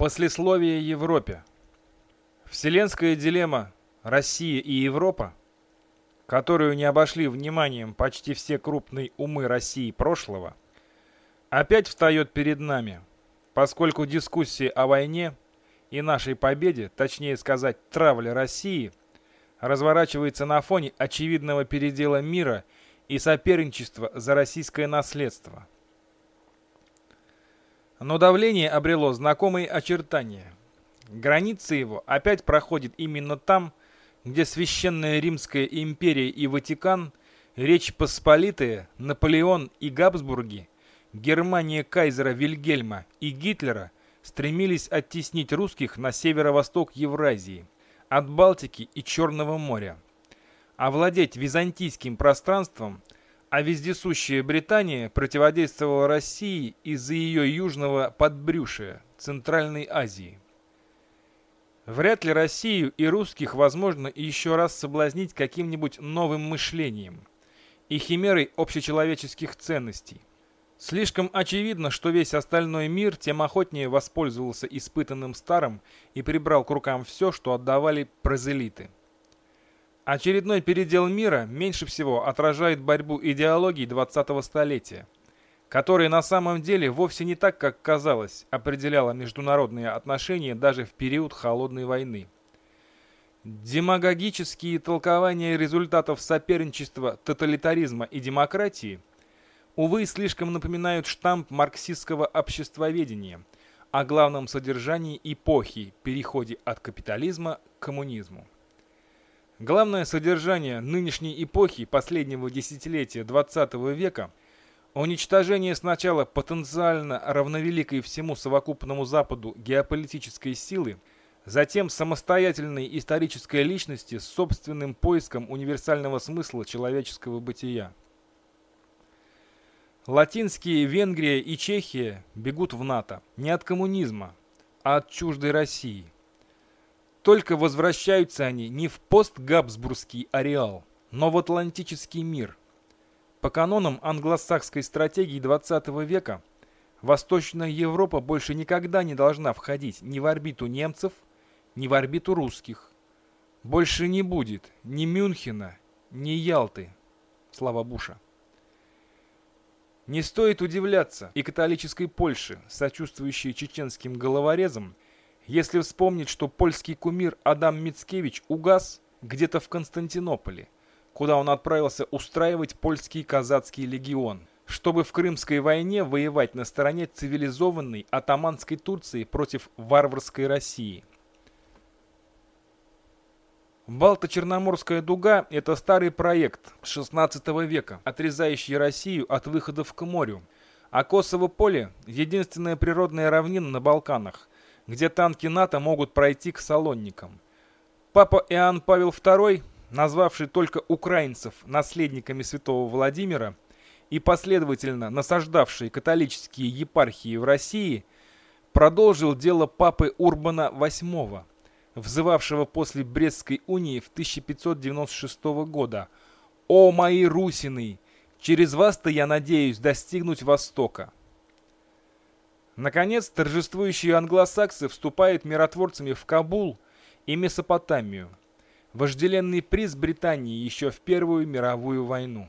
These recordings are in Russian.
Послесловие Европе. Вселенская дилемма Россия и Европа, которую не обошли вниманием почти все крупные умы России прошлого, опять встает перед нами, поскольку дискуссии о войне и нашей победе, точнее сказать, травле России, разворачивается на фоне очевидного передела мира и соперничества за российское наследство. Но давление обрело знакомые очертания. Граница его опять проходит именно там, где Священная Римская империя и Ватикан, Речь Посполитая, Наполеон и Габсбурги, Германия кайзера Вильгельма и Гитлера стремились оттеснить русских на северо-восток Евразии, от Балтики и Черного моря. Овладеть византийским пространством – а вездесущая Британия противодействовала России из-за ее южного подбрюшия, Центральной Азии. Вряд ли Россию и русских возможно еще раз соблазнить каким-нибудь новым мышлением и химерой общечеловеческих ценностей. Слишком очевидно, что весь остальной мир тем охотнее воспользовался испытанным старым и прибрал к рукам все, что отдавали прозелиты. Очередной передел мира меньше всего отражает борьбу идеологий 20-го столетия, которая на самом деле вовсе не так, как казалось, определяла международные отношения даже в период Холодной войны. Демагогические толкования результатов соперничества тоталитаризма и демократии, увы, слишком напоминают штамп марксистского обществоведения о главном содержании эпохи переходе от капитализма к коммунизму. Главное содержание нынешней эпохи последнего десятилетия XX века – уничтожение сначала потенциально равновеликой всему совокупному Западу геополитической силы, затем самостоятельной исторической личности с собственным поиском универсального смысла человеческого бытия. Латинские Венгрия и Чехия бегут в НАТО не от коммунизма, а от чуждой России – только возвращаются они не в постгабсбургский ареал, но в атлантический мир. По канонам англосакской стратегии 20 века, Восточная Европа больше никогда не должна входить ни в орбиту немцев, ни в орбиту русских. Больше не будет ни Мюнхена, ни Ялты. Слава Буша. Не стоит удивляться и католической Польше, сочувствующей чеченским головорезам, если вспомнить, что польский кумир Адам Мицкевич угас где-то в Константинополе, куда он отправился устраивать польский казацкий легион, чтобы в Крымской войне воевать на стороне цивилизованной атаманской Турции против варварской России. Балто-Черноморская дуга – это старый проект XVI века, отрезающий Россию от выходов к морю, а Косово поле – единственная природная равнина на Балканах, где танки НАТО могут пройти к салонникам. Папа Иоанн Павел II, назвавший только украинцев наследниками святого Владимира и последовательно насаждавший католические епархии в России, продолжил дело папы Урбана VIII, взывавшего после Брестской унии в 1596 года «О мои русины! Через вас-то я надеюсь достигнуть Востока!» Наконец, торжествующие англосаксы вступают миротворцами в Кабул и Месопотамию, вожделенный приз Британии еще в Первую мировую войну.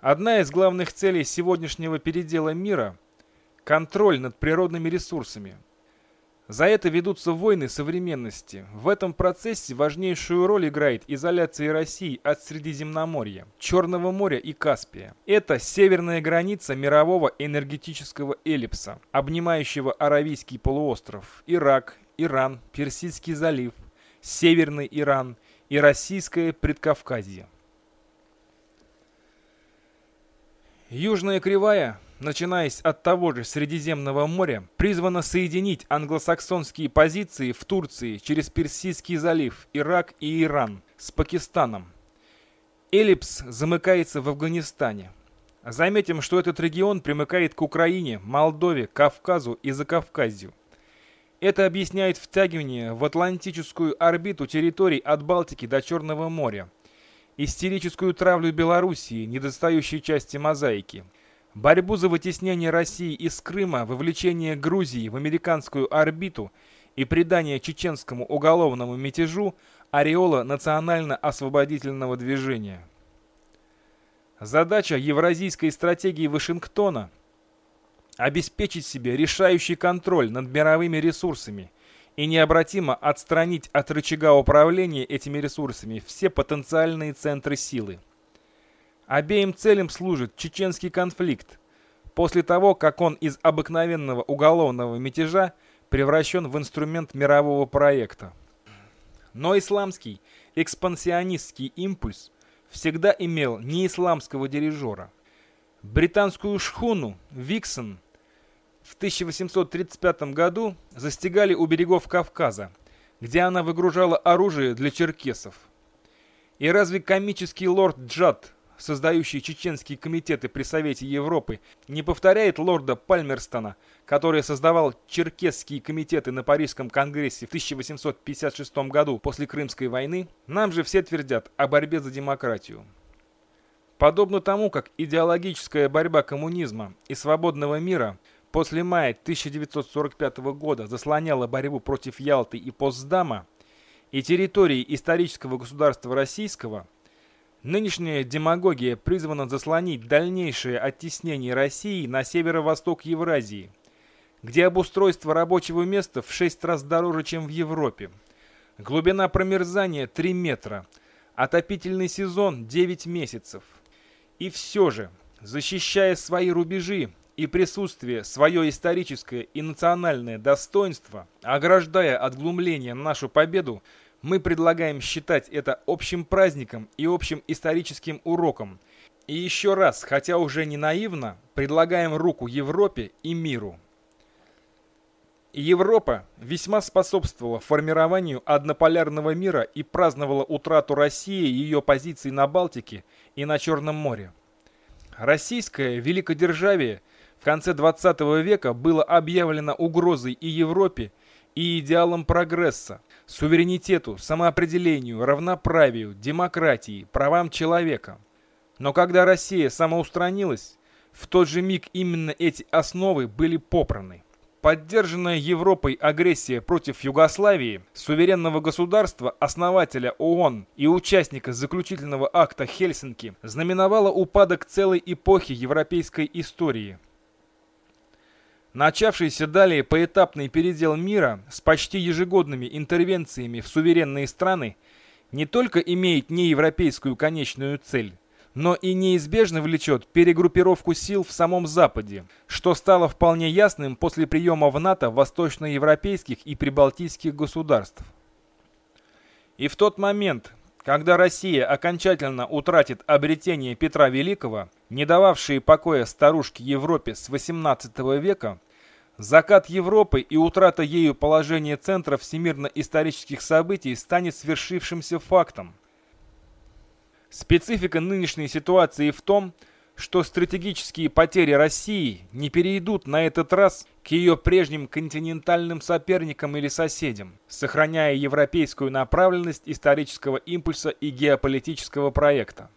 Одна из главных целей сегодняшнего передела мира – контроль над природными ресурсами – за это ведутся войны современности. В этом процессе важнейшую роль играет изоляция России от Средиземноморья, Черного моря и Каспия. Это северная граница мирового энергетического эллипса, обнимающего Аравийский полуостров, Ирак, Иран, Персидский залив, Северный Иран и Российское Предкавказье. Южная кривая начинаясь от того же Средиземного моря, призвана соединить англосаксонские позиции в Турции через Персидский залив, Ирак и Иран с Пакистаном. Эллипс замыкается в Афганистане. Заметим, что этот регион примыкает к Украине, Молдове, Кавказу и Закавказью. Это объясняет втягивание в атлантическую орбиту территорий от Балтики до Черного моря, истерическую травлю Белоруссии, недостающей части мозаики – борьбу за вытеснение России из Крыма, вовлечение Грузии в американскую орбиту и придание чеченскому уголовному мятежу ореола национально-освободительного движения. Задача евразийской стратегии Вашингтона – обеспечить себе решающий контроль над мировыми ресурсами и необратимо отстранить от рычага управления этими ресурсами все потенциальные центры силы. Обеим целям служит чеченский конфликт, после того, как он из обыкновенного уголовного мятежа превращен в инструмент мирового проекта. Но исламский экспансионистский импульс всегда имел неисламского дирижера. Британскую шхуну «Виксон» в 1835 году застигали у берегов Кавказа, где она выгружала оружие для черкесов. И разве комический лорд Джад создающий чеченские комитеты при Совете Европы, не повторяет лорда Пальмерстона, который создавал черкесские комитеты на Парижском конгрессе в 1856 году после Крымской войны, нам же все твердят о борьбе за демократию. Подобно тому, как идеологическая борьба коммунизма и свободного мира после мая 1945 года заслоняла борьбу против Ялты и Постдама, и территории исторического государства российского – Нынешняя демагогия призвана заслонить дальнейшее оттеснение России на северо-восток Евразии, где обустройство рабочего места в 6 раз дороже, чем в Европе. Глубина промерзания 3 метра, отопительный сезон 9 месяцев. И все же, защищая свои рубежи и присутствие, свое историческое и национальное достоинство, ограждая от глумления нашу победу, мы предлагаем считать это общим праздником и общим историческим уроком. И еще раз, хотя уже не наивно, предлагаем руку Европе и миру. Европа весьма способствовала формированию однополярного мира и праздновала утрату России ее позиций на Балтике и на Черном море. Российское великодержавие в конце 20 века было объявлено угрозой и Европе, и идеалом прогресса, суверенитету, самоопределению, равноправию, демократии, правам человека. Но когда Россия самоустранилась, в тот же миг именно эти основы были попраны. Поддержанная Европой агрессия против Югославии, суверенного государства, основателя ООН и участника заключительного акта Хельсинки, знаменовала упадок целой эпохи европейской истории – Начавшийся далее поэтапный передел мира с почти ежегодными интервенциями в суверенные страны не только имеет неевропейскую конечную цель, но и неизбежно влечет перегруппировку сил в самом Западе, что стало вполне ясным после приема в НАТО восточноевропейских и прибалтийских государств. И в тот момент, когда Россия окончательно утратит обретение Петра Великого, не дававшие покоя старушке Европе с XVIII века, закат Европы и утрата ею положения центра всемирно-исторических событий станет свершившимся фактом. Специфика нынешней ситуации в том, что стратегические потери России не перейдут на этот раз к ее прежним континентальным соперникам или соседям, сохраняя европейскую направленность исторического импульса и геополитического проекта.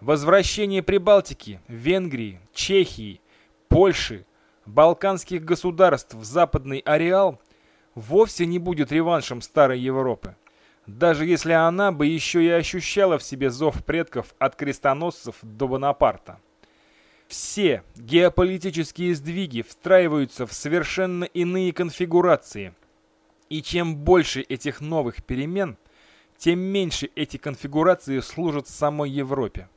Возвращение Прибалтики, Венгрии, Чехии, Польши, балканских государств в западный ареал вовсе не будет реваншем старой Европы. Даже если она бы еще и ощущала в себе зов предков от крестоносцев до Бонапарта. Все геополитические сдвиги встраиваются в совершенно иные конфигурации. И чем больше этих новых перемен, тем меньше эти конфигурации служат самой Европе.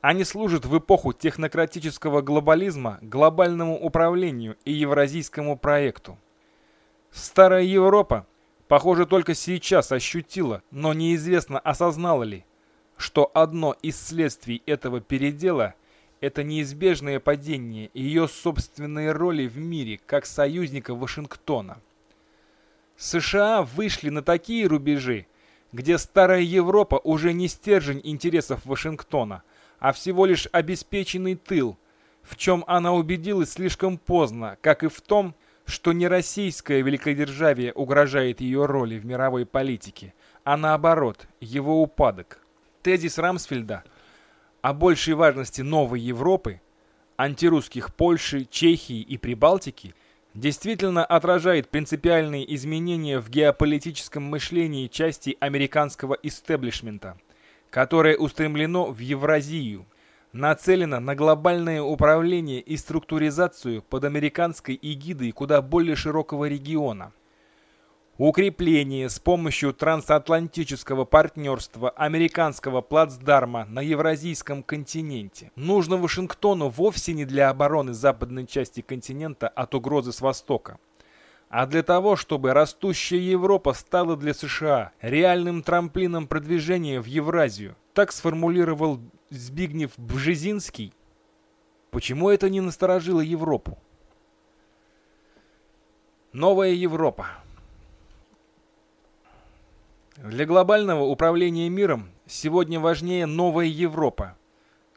Они служат в эпоху технократического глобализма глобальному управлению и евразийскому проекту. Старая Европа, похоже, только сейчас ощутила, но неизвестно осознала ли, что одно из следствий этого передела – это неизбежное падение ее собственной роли в мире как союзника Вашингтона. США вышли на такие рубежи, где старая Европа уже не стержень интересов Вашингтона, а всего лишь обеспеченный тыл, в чем она убедилась слишком поздно, как и в том, что не российское великодержавие угрожает ее роли в мировой политике, а наоборот, его упадок. Тезис Рамсфельда о большей важности новой Европы антирусских Польши, Чехии и Прибалтики действительно отражает принципиальные изменения в геополитическом мышлении части американского истеблишмента, которое устремлено в Евразию, нацелено на глобальное управление и структуризацию под американской эгидой куда более широкого региона – Укрепление с помощью трансатлантического партнерства американского плацдарма на Евразийском континенте нужно Вашингтону вовсе не для обороны западной части континента от угрозы с востока, а для того, чтобы растущая Европа стала для США реальным трамплином продвижения в Евразию. Так сформулировал Збигнев Бжезинский. Почему это не насторожило Европу? Новая Европа. Для глобального управления миром сегодня важнее новая Европа.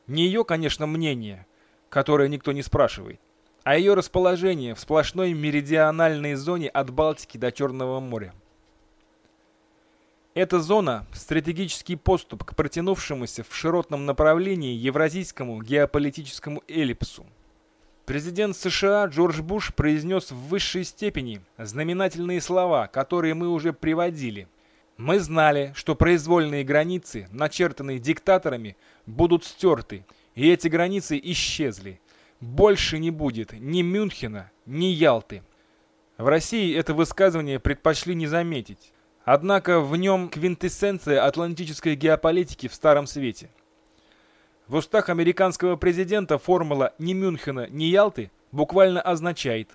Не ее, конечно, мнение, которое никто не спрашивает, а ее расположение в сплошной меридиональной зоне от Балтики до Черного моря. Эта зона – стратегический поступ к протянувшемуся в широтном направлении евразийскому геополитическому эллипсу. Президент США Джордж Буш произнес в высшей степени знаменательные слова, которые мы уже приводили – мы знали, что произвольные границы, начертанные диктаторами, будут стерты, и эти границы исчезли. Больше не будет ни Мюнхена, ни Ялты. В России это высказывание предпочли не заметить. Однако в нем квинтэссенция атлантической геополитики в Старом Свете. В устах американского президента формула «ни Мюнхена, ни Ялты» буквально означает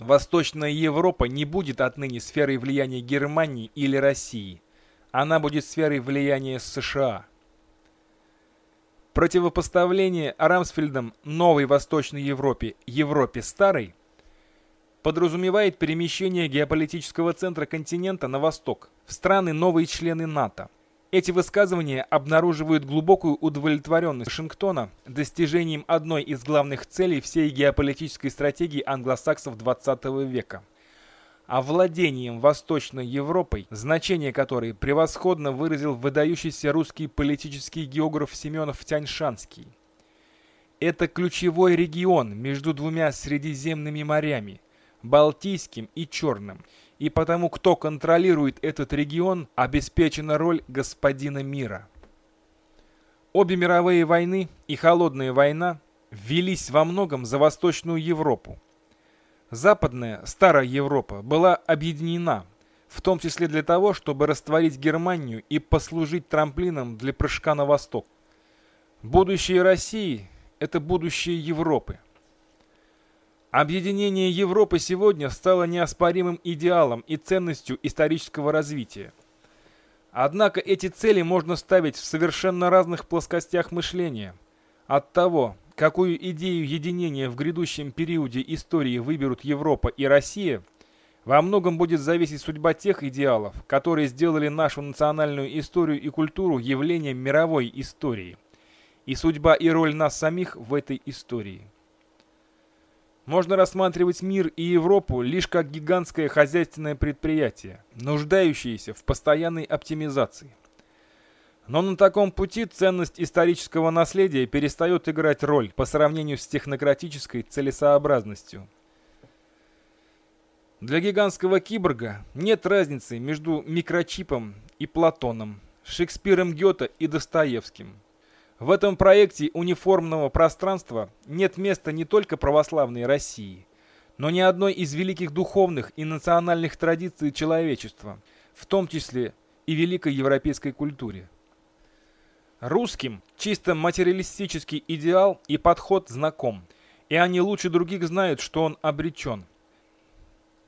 Восточная Европа не будет отныне сферой влияния Германии или России. Она будет сферой влияния США. Противопоставление Рамсфельдом новой Восточной Европе Европе старой подразумевает перемещение геополитического центра континента на восток, в страны новые члены НАТО. Эти высказывания обнаруживают глубокую удовлетворенность Вашингтона достижением одной из главных целей всей геополитической стратегии англосаксов XX века – овладением Восточной Европой, значение которой превосходно выразил выдающийся русский политический географ Семенов Тяньшанский. Это ключевой регион между двумя Средиземными морями – Балтийским и Черным – и потому кто контролирует этот регион, обеспечена роль господина мира. Обе мировые войны и холодная война велись во многом за Восточную Европу. Западная, старая Европа была объединена, в том числе для того, чтобы растворить Германию и послужить трамплином для прыжка на восток. Будущее России – это будущее Европы. Объединение Европы сегодня стало неоспоримым идеалом и ценностью исторического развития. Однако эти цели можно ставить в совершенно разных плоскостях мышления. От того, какую идею единения в грядущем периоде истории выберут Европа и Россия, во многом будет зависеть судьба тех идеалов, которые сделали нашу национальную историю и культуру явлением мировой истории, и судьба и роль нас самих в этой истории. Можно рассматривать мир и Европу лишь как гигантское хозяйственное предприятие, нуждающееся в постоянной оптимизации. Но на таком пути ценность исторического наследия перестает играть роль по сравнению с технократической целесообразностью. Для гигантского киборга нет разницы между микрочипом и Платоном, Шекспиром Гёте и Достоевским. В этом проекте униформного пространства нет места не только православной России, но ни одной из великих духовных и национальных традиций человечества, в том числе и великой европейской культуре. Русским чисто материалистический идеал и подход знаком, и они лучше других знают, что он обречен.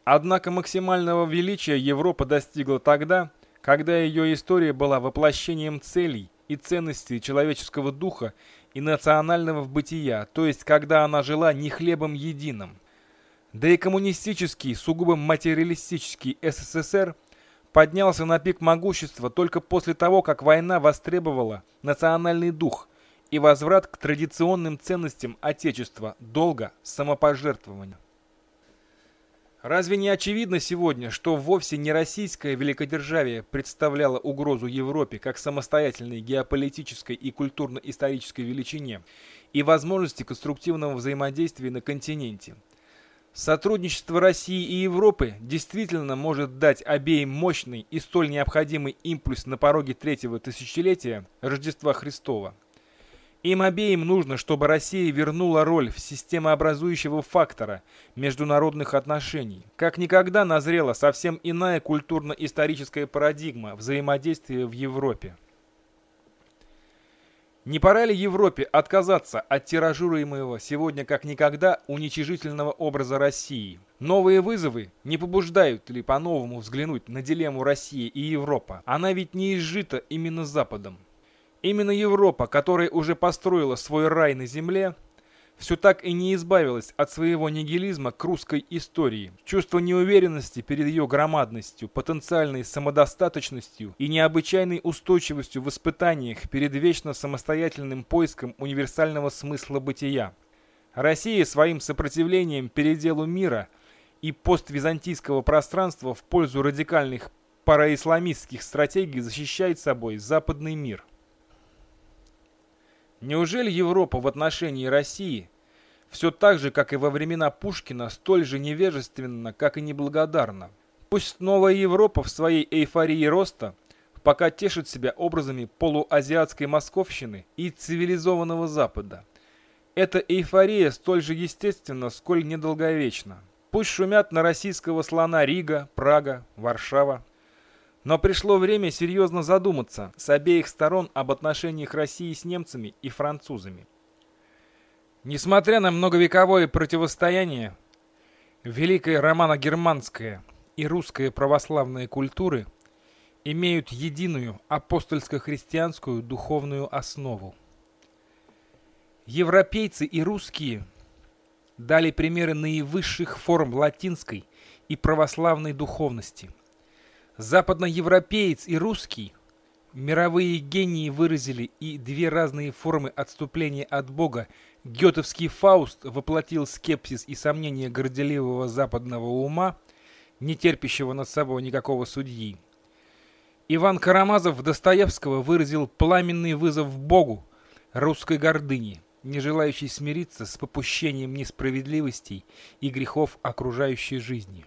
Однако максимального величия Европа достигла тогда, когда ее история была воплощением целей, и ценностей человеческого духа и национального бытия, то есть когда она жила не хлебом единым. Да и коммунистический, сугубо материалистический СССР поднялся на пик могущества только после того, как война востребовала национальный дух и возврат к традиционным ценностям Отечества, долга, самопожертвования. Разве не очевидно сегодня, что вовсе не российское великодержавие представляло угрозу Европе как самостоятельной геополитической и культурно-исторической величине и возможности конструктивного взаимодействия на континенте? Сотрудничество России и Европы действительно может дать обеим мощный и столь необходимый импульс на пороге третьего тысячелетия Рождества Христова. Им обеим нужно, чтобы Россия вернула роль в системообразующего фактора международных отношений. Как никогда назрела совсем иная культурно-историческая парадигма взаимодействия в Европе. Не пора ли Европе отказаться от тиражируемого сегодня как никогда уничижительного образа России? Новые вызовы не побуждают ли по-новому взглянуть на дилемму России и Европа? Она ведь не изжита именно Западом. Именно Европа, которая уже построила свой рай на земле, все так и не избавилась от своего нигилизма к русской истории. Чувство неуверенности перед ее громадностью, потенциальной самодостаточностью и необычайной устойчивостью в испытаниях перед вечно самостоятельным поиском универсального смысла бытия. Россия своим сопротивлением переделу мира и поствизантийского пространства в пользу радикальных параисламистских стратегий защищает собой западный мир. Неужели Европа в отношении России все так же, как и во времена Пушкина, столь же невежественна, как и неблагодарна? Пусть новая Европа в своей эйфории роста пока тешит себя образами полуазиатской московщины и цивилизованного Запада. Эта эйфория столь же естественна, сколь недолговечна. Пусть шумят на российского слона Рига, Прага, Варшава, но пришло время серьезно задуматься с обеих сторон об отношениях России с немцами и французами. Несмотря на многовековое противостояние, великая романо-германская и русская православная культуры имеют единую апостольско-христианскую духовную основу. Европейцы и русские дали примеры наивысших форм латинской и православной духовности – Западноевропеец и русский мировые гении выразили и две разные формы отступления от Бога. Гетовский Фауст воплотил скепсис и сомнения горделивого западного ума, не терпящего над собой никакого судьи. Иван Карамазов Достоевского выразил пламенный вызов Богу, русской гордыни, не желающей смириться с попущением несправедливостей и грехов окружающей жизни.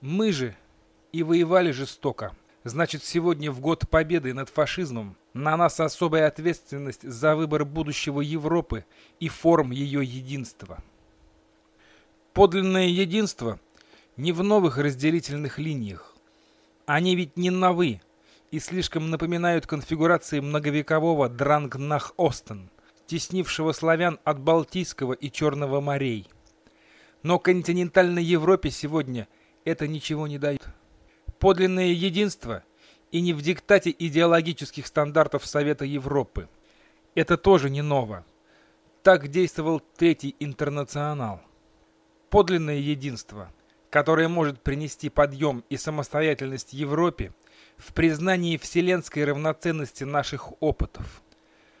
Мы же – и воевали жестоко. Значит, сегодня в год победы над фашизмом на нас особая ответственность за выбор будущего Европы и форм ее единства. Подлинное единство не в новых разделительных линиях. Они ведь не новы и слишком напоминают конфигурации многовекового Дрангнах-Остен, теснившего славян от Балтийского и Черного морей. Но континентальной Европе сегодня это ничего не дает подлинное единство и не в диктате идеологических стандартов Совета Европы. Это тоже не ново. Так действовал Третий Интернационал. Подлинное единство, которое может принести подъем и самостоятельность Европе в признании вселенской равноценности наших опытов.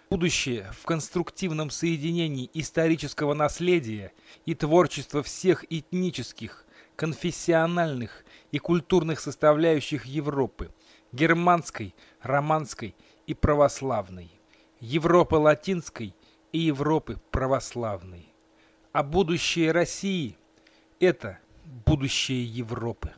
Будущее в конструктивном соединении исторического наследия и творчества всех этнических, конфессиональных и культурных составляющих Европы – германской, романской и православной, Европы латинской и Европы православной. А будущее России – это будущее Европы.